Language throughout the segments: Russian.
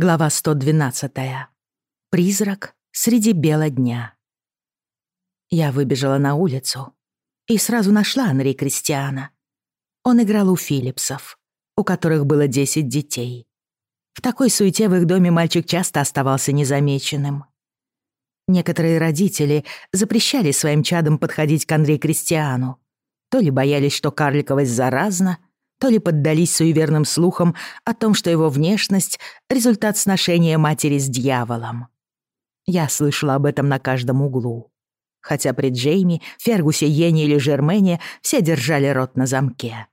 Глава 112. Призрак среди бела дня. Я выбежала на улицу и сразу нашла Анри Кристиана. Он играл у Филлипсов, у которых было 10 детей. В такой суете в их доме мальчик часто оставался незамеченным. Некоторые родители запрещали своим чадам подходить к Анри Кристиану. То ли боялись, что карликовость заразна, то ли поддались суеверным слухам о том, что его внешность — результат сношения матери с дьяволом. Я слышала об этом на каждом углу. Хотя при Джейми, Фергусе, Йене или Жермене все держали рот на замке.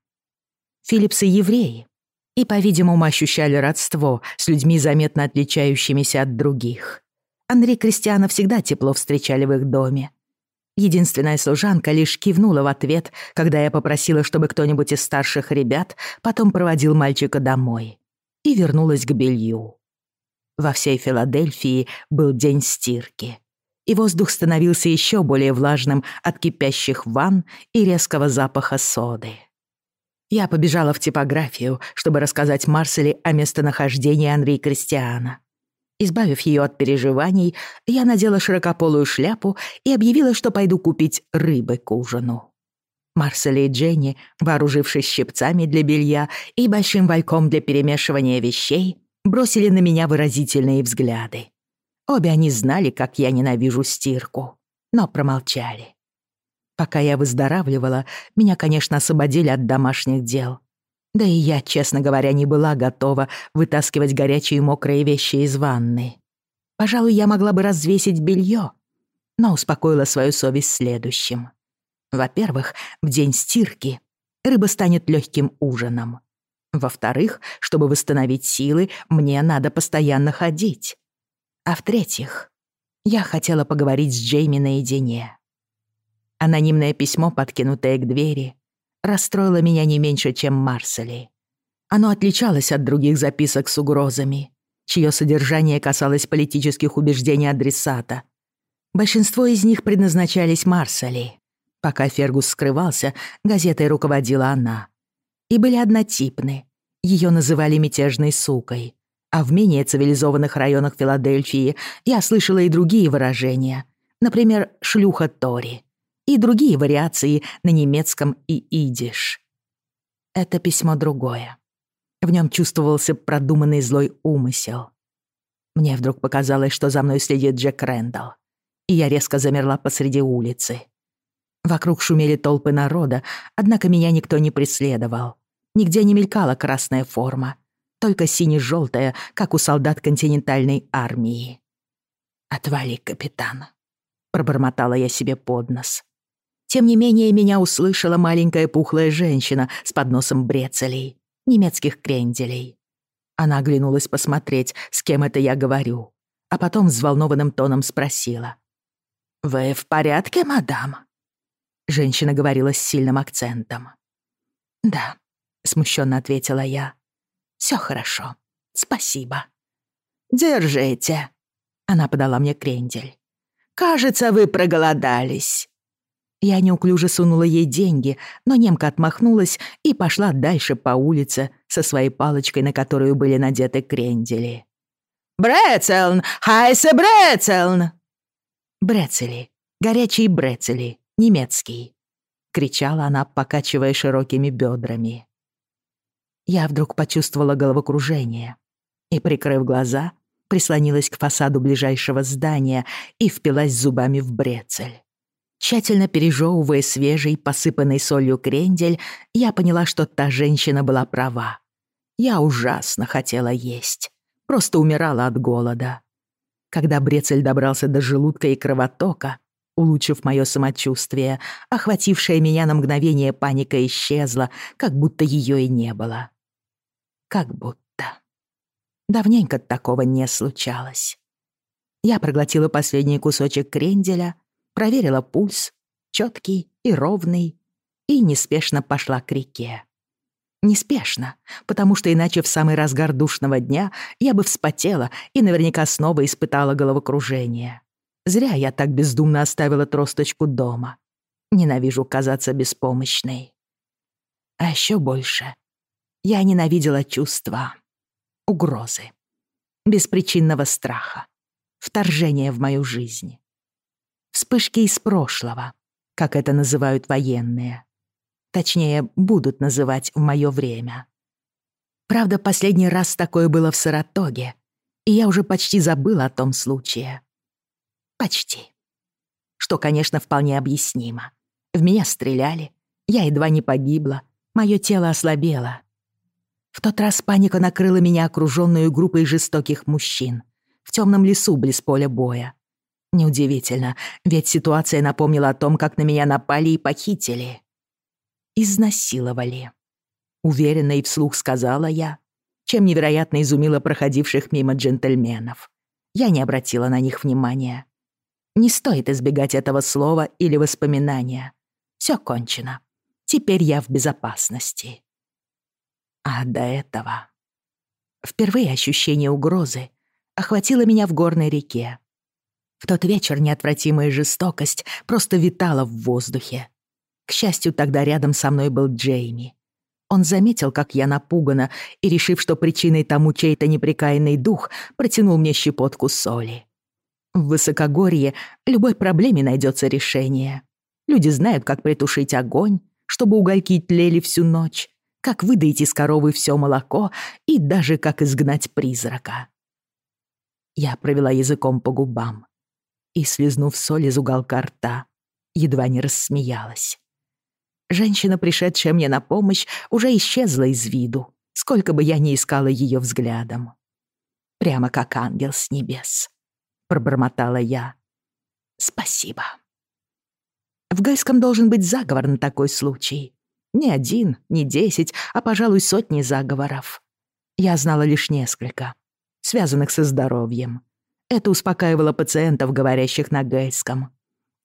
Филлипсы — евреи, и, по-видимому, ощущали родство с людьми, заметно отличающимися от других. Андрей Кристиана всегда тепло встречали в их доме, Единственная служанка лишь кивнула в ответ, когда я попросила, чтобы кто-нибудь из старших ребят потом проводил мальчика домой. И вернулась к белью. Во всей Филадельфии был день стирки. И воздух становился еще более влажным от кипящих ванн и резкого запаха соды. Я побежала в типографию, чтобы рассказать Марселе о местонахождении Анри Кристиана. Избавив ее от переживаний, я надела широкополую шляпу и объявила, что пойду купить рыбы к ужину. Марсель и Дженни, вооружившись щипцами для белья и большим вальком для перемешивания вещей, бросили на меня выразительные взгляды. Обе они знали, как я ненавижу стирку, но промолчали. Пока я выздоравливала, меня, конечно, освободили от домашних дел — да и я, честно говоря, не была готова вытаскивать горячие и мокрые вещи из ванны. Пожалуй, я могла бы развесить белье, но успокоила свою совесть следующим. Во-первых, в день стирки рыба станет легким ужином. Во-вторых, чтобы восстановить силы, мне надо постоянно ходить. А в-третьих, я хотела поговорить с Джейми наедине. Анонимное письмо, подкинутое к двери, расстроило меня не меньше, чем Марсели. Оно отличалось от других записок с угрозами, чье содержание касалось политических убеждений адресата. Большинство из них предназначались Марсели. Пока Фергус скрывался, газетой руководила она. И были однотипны. Ее называли мятежной сукой. А в менее цивилизованных районах Филадельфии я слышала и другие выражения. Например, «шлюха Тори» и другие вариации на немецком и идиш. Это письмо другое. В нем чувствовался продуманный злой умысел. Мне вдруг показалось, что за мной следит Джек Рэндалл, и я резко замерла посреди улицы. Вокруг шумели толпы народа, однако меня никто не преследовал. Нигде не мелькала красная форма, только сине-желтая, как у солдат континентальной армии. «Отвали, капитан», — пробормотала я себе под нос. Тем не менее, меня услышала маленькая пухлая женщина с подносом брецелей, немецких кренделей. Она оглянулась посмотреть, с кем это я говорю, а потом взволнованным тоном спросила. «Вы в порядке, мадам?» Женщина говорила с сильным акцентом. «Да», — смущенно ответила я. «Всё хорошо. Спасибо». «Держите». Она подала мне крендель. «Кажется, вы проголодались». Я неуклюже сунула ей деньги, но немка отмахнулась и пошла дальше по улице со своей палочкой, на которую были надеты крендели. «Брецелн! Хайсе Брецелн!» «Брецели! Горячие брецели! Немецкий!» — кричала она, покачивая широкими бедрами. Я вдруг почувствовала головокружение и, прикрыв глаза, прислонилась к фасаду ближайшего здания и впилась зубами в брецель. Тщательно пережевывая свежий, посыпанный солью крендель, я поняла, что та женщина была права. Я ужасно хотела есть. Просто умирала от голода. Когда Брецель добрался до желудка и кровотока, улучшив мое самочувствие, охватившая меня на мгновение паника исчезла, как будто ее и не было. Как будто. Давненько такого не случалось. Я проглотила последний кусочек кренделя проверила пульс, четкий и ровный, и неспешно пошла к реке. Неспешно, потому что иначе в самый разгар душного дня я бы вспотела и наверняка снова испытала головокружение. Зря я так бездумно оставила тросточку дома. Ненавижу казаться беспомощной. А еще больше я ненавидела чувства угрозы. беспричинного страха, вторжения в мою жизнь. Вспышки из прошлого, как это называют военные. Точнее, будут называть в мое время. Правда, последний раз такое было в Саратоге, и я уже почти забыла о том случае. Почти. Что, конечно, вполне объяснимо. В меня стреляли, я едва не погибла, мое тело ослабело. В тот раз паника накрыла меня окружённую группой жестоких мужчин в темном лесу близ поля боя. Неудивительно, ведь ситуация напомнила о том, как на меня напали и похитили. Изнасиловали. Уверенно и вслух сказала я, чем невероятно изумила проходивших мимо джентльменов. Я не обратила на них внимания. Не стоит избегать этого слова или воспоминания. Все кончено. Теперь я в безопасности. А до этого... Впервые ощущение угрозы охватило меня в горной реке. Тот вечер неотвратимая жестокость просто витала в воздухе. К счастью, тогда рядом со мной был Джейми. Он заметил, как я напугана, и, решив, что причиной тому чей-то неприкаянный дух, протянул мне щепотку соли. В высокогорье любой проблеме найдется решение. Люди знают, как притушить огонь, чтобы угольки тлели всю ночь, как выдать из коровы все молоко и даже как изгнать призрака. Я провела языком по губам и, слезнув соль из уголка рта, едва не рассмеялась. Женщина, пришедшая мне на помощь, уже исчезла из виду, сколько бы я ни искала ее взглядом. Прямо как ангел с небес, пробормотала я. Спасибо. В Гайском должен быть заговор на такой случай. Не один, не десять, а, пожалуй, сотни заговоров. Я знала лишь несколько, связанных со здоровьем. Это успокаивало пациентов, говорящих на гайском.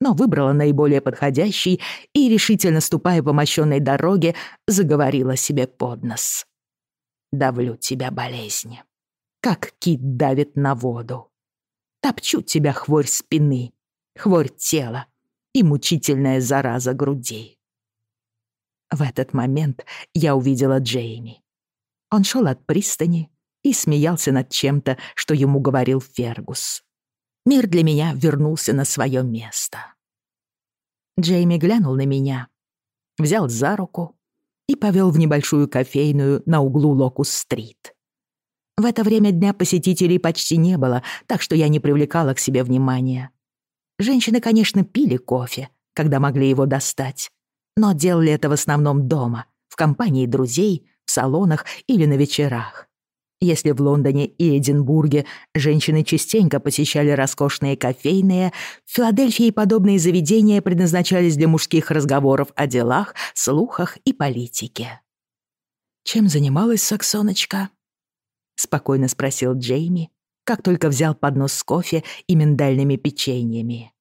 Но выбрала наиболее подходящий и, решительно ступая по мощенной дороге, заговорила себе под нос. «Давлю тебя, болезнь, как кит давит на воду. Топчу тебя, хворь спины, хворь тела, и мучительная зараза груди. В этот момент я увидела Джейми. Он шел от пристани и смеялся над чем-то, что ему говорил Фергус. Мир для меня вернулся на свое место. Джейми глянул на меня, взял за руку и повел в небольшую кофейную на углу Локус-стрит. В это время дня посетителей почти не было, так что я не привлекала к себе внимания. Женщины, конечно, пили кофе, когда могли его достать, но делали это в основном дома, в компании друзей, в салонах или на вечерах. Если в Лондоне и Эдинбурге женщины частенько посещали роскошные кофейные, в Филадельфии подобные заведения предназначались для мужских разговоров о делах, слухах и политике. «Чем занималась Саксоночка?» — спокойно спросил Джейми, как только взял поднос с кофе и миндальными печеньями.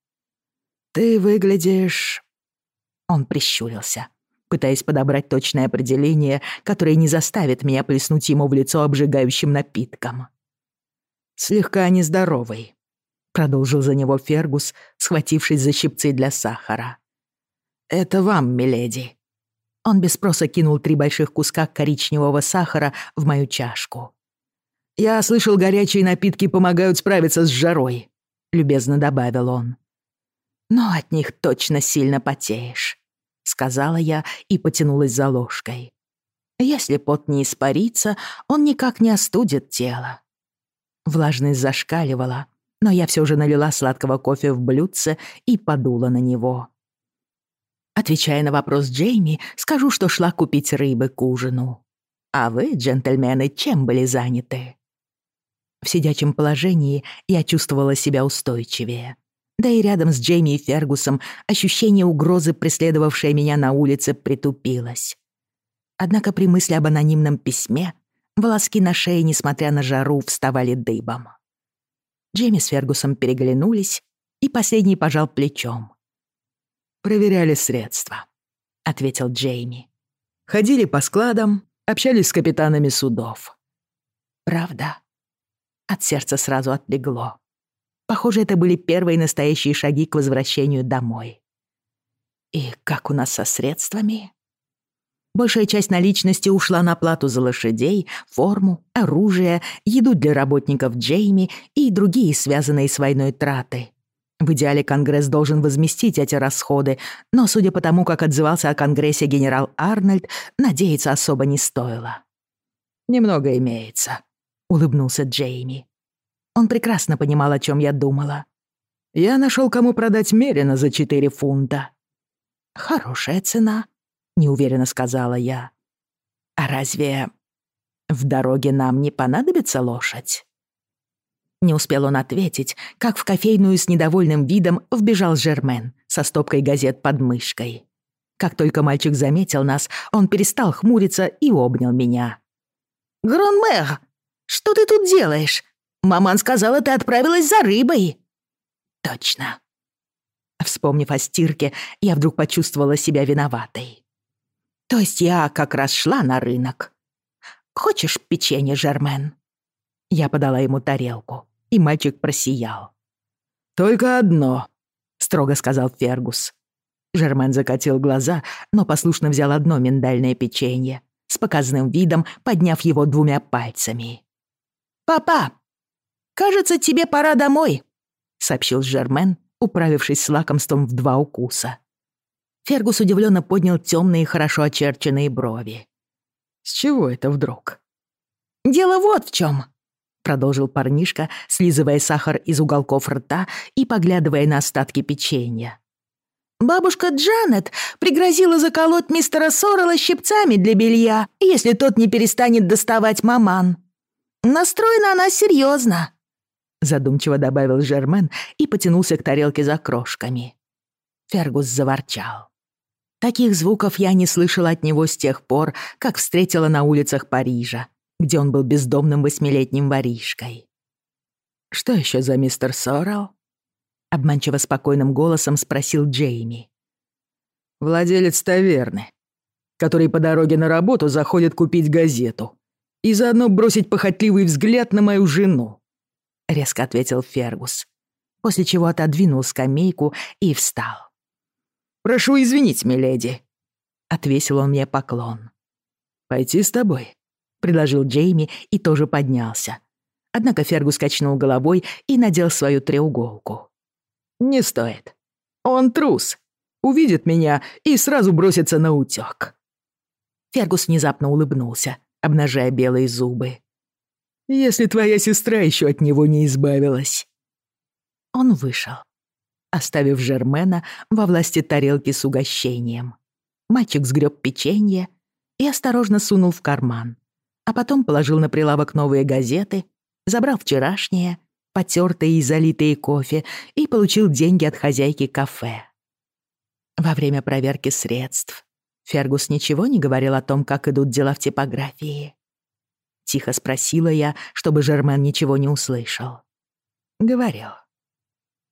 «Ты выглядишь...» Он прищурился, пытаясь подобрать точное определение, которое не заставит меня плеснуть ему в лицо обжигающим напитком. «Слегка нездоровый», — продолжил за него Фергус, схватившись за щипцы для сахара. «Это вам, миледи». Он без спроса кинул три больших куска коричневого сахара в мою чашку. «Я слышал, горячие напитки помогают справиться с жарой», — любезно добавил он. «Но от них точно сильно потеешь», — сказала я и потянулась за ложкой. «Если пот не испарится, он никак не остудит тело». Влажность зашкаливала, но я все же налила сладкого кофе в блюдце и подула на него. Отвечая на вопрос Джейми, скажу, что шла купить рыбы к ужину. А вы, джентльмены, чем были заняты? В сидячем положении я чувствовала себя устойчивее. Да и рядом с Джейми и Фергусом ощущение угрозы, преследовавшее меня на улице, притупилось. Однако при мысли об анонимном письме волоски на шее, несмотря на жару, вставали дыбом. Джейми с Фергусом переглянулись, и последний пожал плечом. «Проверяли средства», — ответил Джейми. «Ходили по складам, общались с капитанами судов». «Правда?» От сердца сразу отлегло. Похоже, это были первые настоящие шаги к возвращению домой. И как у нас со средствами? Большая часть наличности ушла на плату за лошадей, форму, оружие, еду для работников Джейми и другие связанные с войной траты. В идеале Конгресс должен возместить эти расходы, но, судя по тому, как отзывался о Конгрессе генерал Арнольд, надеяться особо не стоило. «Немного имеется», — улыбнулся Джейми. Он прекрасно понимал, о чем я думала. «Я нашел, кому продать Мерина за четыре фунта». «Хорошая цена», — неуверенно сказала я. «А разве в дороге нам не понадобится лошадь?» Не успел он ответить, как в кофейную с недовольным видом вбежал Жермен со стопкой газет под мышкой. Как только мальчик заметил нас, он перестал хмуриться и обнял меня. «Гронмэр, что ты тут делаешь? Маман сказала, ты отправилась за рыбой». «Точно». Вспомнив о стирке, я вдруг почувствовала себя виноватой. То есть я как раз шла на рынок. Хочешь печенье, Жермен? Я подала ему тарелку и мальчик просиял. «Только одно», — строго сказал Фергус. Жермен закатил глаза, но послушно взял одно миндальное печенье, с показанным видом подняв его двумя пальцами. «Папа, кажется, тебе пора домой», — сообщил Жермен, управившись с лакомством в два укуса. Фергус удивленно поднял темные, хорошо очерченные брови. «С чего это вдруг?» «Дело вот в чем продолжил парнишка, слизывая сахар из уголков рта и поглядывая на остатки печенья. «Бабушка Джанет пригрозила заколоть мистера Соррелла щипцами для белья, если тот не перестанет доставать маман. Настроена она серьезно», — задумчиво добавил Жермен и потянулся к тарелке за крошками. Фергус заворчал. Таких звуков я не слышала от него с тех пор, как встретила на улицах Парижа, где он был бездомным восьмилетним воришкой. «Что еще за мистер Соррелл?» — обманчиво спокойным голосом спросил Джейми. «Владелец таверны, который по дороге на работу заходит купить газету и заодно бросить похотливый взгляд на мою жену», — резко ответил Фергус, после чего отодвинул скамейку и встал. «Прошу извинить, миледи», — отвесил он мне поклон. «Пойти с тобой?» — предложил Джейми и тоже поднялся. Однако Фергус качнул головой и надел свою треуголку. «Не стоит. Он трус. Увидит меня и сразу бросится на утёк». Фергус внезапно улыбнулся, обнажая белые зубы. «Если твоя сестра еще от него не избавилась». Он вышел, оставив Жермена во власти тарелки с угощением. Мальчик сгреб печенье и осторожно сунул в карман а потом положил на прилавок новые газеты, забрал вчерашние, потертые и залитые кофе, и получил деньги от хозяйки кафе. Во время проверки средств Фергус ничего не говорил о том, как идут дела в типографии. Тихо спросила я, чтобы Жермен ничего не услышал. Говорил.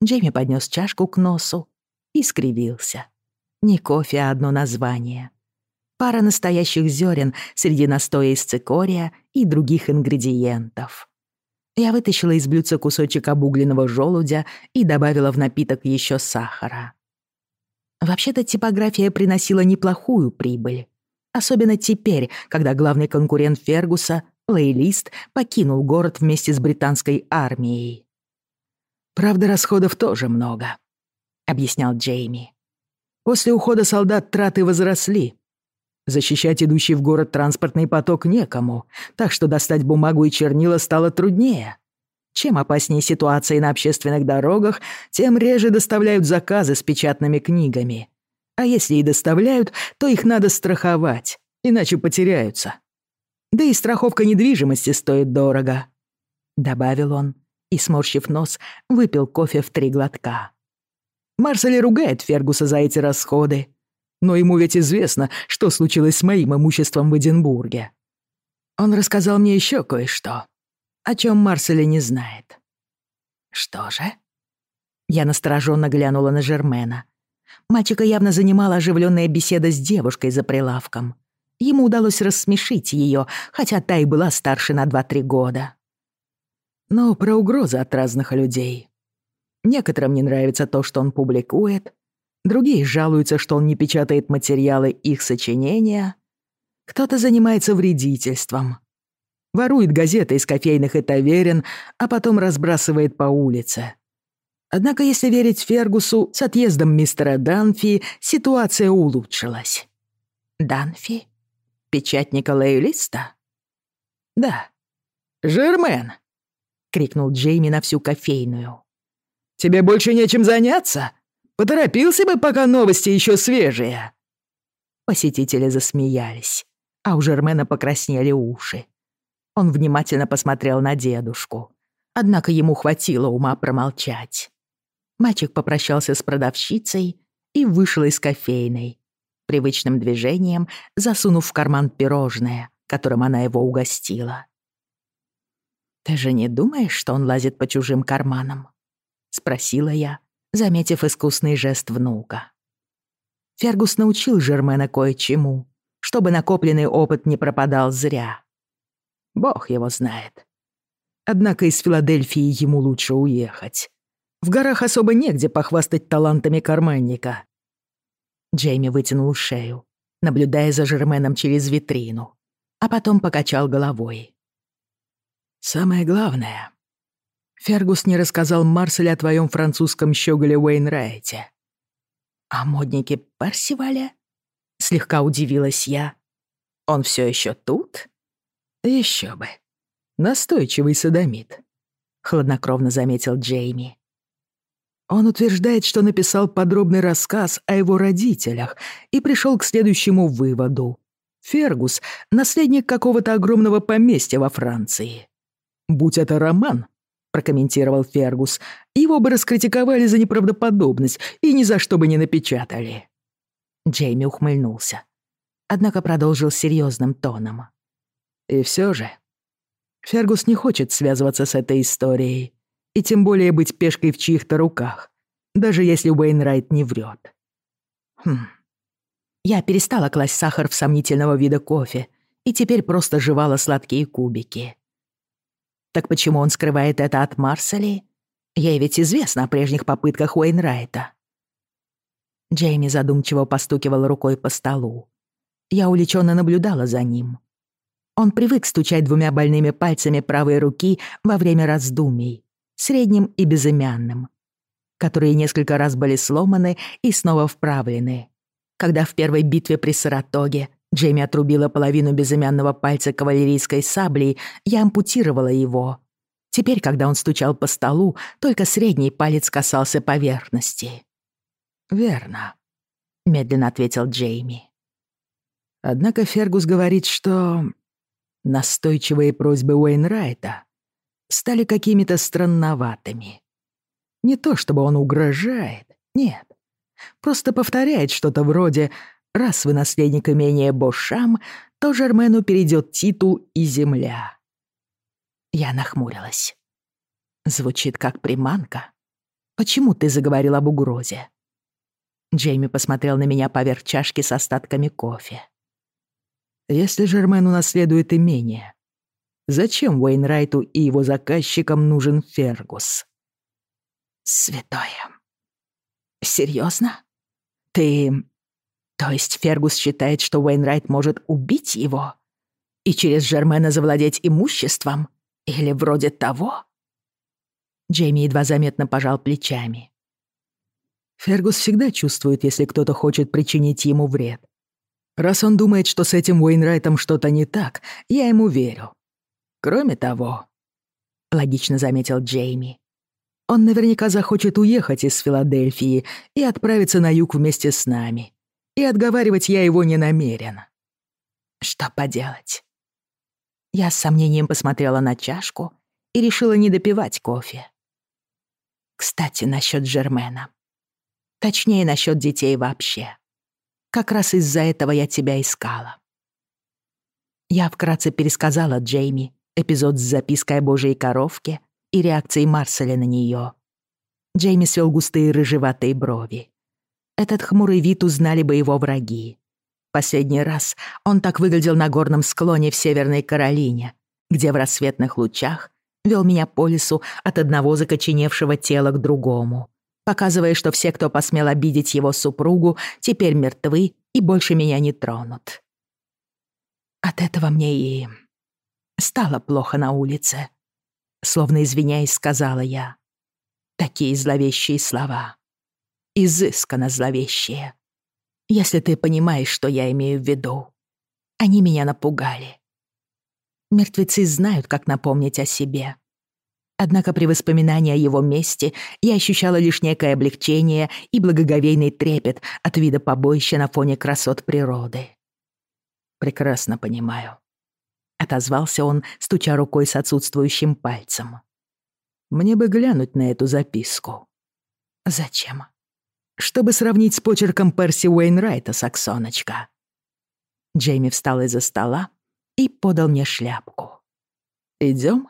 Джейми поднес чашку к носу и скривился. Не кофе, а одно название пара настоящих зерен среди настоя из цикория и других ингредиентов. Я вытащила из блюдца кусочек обугленного желудя и добавила в напиток еще сахара. Вообще-то типография приносила неплохую прибыль. Особенно теперь, когда главный конкурент Фергуса, Лейлист, покинул город вместе с британской армией. «Правда, расходов тоже много», — объяснял Джейми. «После ухода солдат траты возросли, Защищать идущий в город транспортный поток некому, так что достать бумагу и чернила стало труднее. Чем опаснее ситуация на общественных дорогах, тем реже доставляют заказы с печатными книгами. А если и доставляют, то их надо страховать, иначе потеряются. Да и страховка недвижимости стоит дорого», — добавил он и, сморщив нос, выпил кофе в три глотка. Марсели ругает Фергуса за эти расходы, но ему ведь известно, что случилось с моим имуществом в Эдинбурге. Он рассказал мне еще кое-что, о чем Марселя не знает. Что же? Я настороженно глянула на Жермена. Мальчика явно занимала оживленная беседа с девушкой за прилавком. Ему удалось рассмешить ее, хотя та и была старше на 2-3 года. Но про угрозы от разных людей. Некоторым не нравится то, что он публикует, Другие жалуются, что он не печатает материалы их сочинения, Кто-то занимается вредительством. Ворует газеты из кофейных и таверен, а потом разбрасывает по улице. Однако, если верить Фергусу, с отъездом мистера Данфи ситуация улучшилась. Данфи? Печатника лоялиста? Да. «Жермен!» — крикнул Джейми на всю кофейную. «Тебе больше нечем заняться? Поторопился бы, пока новости еще свежие!» Посетители засмеялись, а у Жермена покраснели уши. Он внимательно посмотрел на дедушку, однако ему хватило ума промолчать. Мальчик попрощался с продавщицей и вышел из кофейной, привычным движением засунув в карман пирожное, которым она его угостила. «Ты же не думаешь, что он лазит по чужим карманам?» — спросила я, заметив искусный жест внука. Фергус научил Жермена кое-чему, чтобы накопленный опыт не пропадал зря. Бог его знает. Однако из Филадельфии ему лучше уехать. В горах особо негде похвастать талантами карманника. Джейми вытянул шею, наблюдая за Жерменом через витрину, а потом покачал головой. «Самое главное, Фергус не рассказал Марселе о твоем французском щеголе Уэйнрайте». «О моднике Парсивале?» — слегка удивилась я. «Он все еще тут?» Еще бы. Настойчивый садомит», — хладнокровно заметил Джейми. Он утверждает, что написал подробный рассказ о его родителях и пришел к следующему выводу. Фергус — наследник какого-то огромного поместья во Франции. «Будь это роман», — прокомментировал Фергус, «его бы раскритиковали за неправдоподобность и ни за что бы не напечатали». Джейми ухмыльнулся, однако продолжил серьезным тоном. И все же, Фергус не хочет связываться с этой историей и тем более быть пешкой в чьих-то руках, даже если Уэйнрайт не врет. Хм. Я перестала класть сахар в сомнительного вида кофе и теперь просто жевала сладкие кубики. Так почему он скрывает это от Марсели? Ей ведь известно о прежних попытках Уэйнрайта. Джейми задумчиво постукивал рукой по столу. Я увлеченно наблюдала за ним. Он привык стучать двумя больными пальцами правой руки во время раздумий средним и безымянным, которые несколько раз были сломаны и снова вправлены. Когда в первой битве при Саратоге Джейми отрубила половину безымянного пальца кавалерийской саблей, я ампутировала его. Теперь, когда он стучал по столу, только средний палец касался поверхности. «Верно», — медленно ответил Джейми. Однако Фергус говорит, что настойчивые просьбы Уэйнрайта стали какими-то странноватыми. Не то чтобы он угрожает, нет. Просто повторяет что-то вроде «раз вы наследник имения Бошам, то Жермену перейдет титул и земля». Я нахмурилась. Звучит как приманка. Почему ты заговорил об угрозе? Джейми посмотрел на меня поверх чашки с остатками кофе. Если Жермен унаследует имение, Зачем Уэйнрайту и его заказчикам нужен Фергус? Святое. Серьезно? Ты... То есть Фергус считает, что Уэйнрайт может убить его? И через Жермена завладеть имуществом? Или вроде того? Джейми едва заметно пожал плечами. Фергус всегда чувствует, если кто-то хочет причинить ему вред. Раз он думает, что с этим Уэйнрайтом что-то не так, я ему верю. Кроме того, логично заметил Джейми, он наверняка захочет уехать из Филадельфии и отправиться на юг вместе с нами. И отговаривать я его не намерен. Что поделать? Я с сомнением посмотрела на чашку и решила не допивать кофе. Кстати, насчет Жермена. Точнее, насчет детей вообще. Как раз из-за этого я тебя искала. Я вкратце пересказала Джейми эпизод с запиской о божьей коровке и реакцией Марселя на нее. Джейми свел густые рыжеватые брови. Этот хмурый вид узнали бы его враги. Последний раз он так выглядел на горном склоне в Северной Каролине, где в рассветных лучах вел меня по лесу от одного закоченевшего тела к другому, показывая, что все, кто посмел обидеть его супругу, теперь мертвы и больше меня не тронут. От этого мне и стало плохо на улице. Словно извиняясь, сказала я. Такие зловещие слова. Изысканно зловещие. Если ты понимаешь, что я имею в виду. Они меня напугали. Мертвецы знают, как напомнить о себе. Однако при воспоминании о его месте я ощущала лишь некое облегчение и благоговейный трепет от вида побоища на фоне красот природы. «Прекрасно понимаю», — отозвался он, стуча рукой с отсутствующим пальцем. «Мне бы глянуть на эту записку». «Зачем?» «Чтобы сравнить с почерком Перси Уэйнрайта, Саксоночка». Джейми встал из-за стола и подал мне шляпку. «Идём?»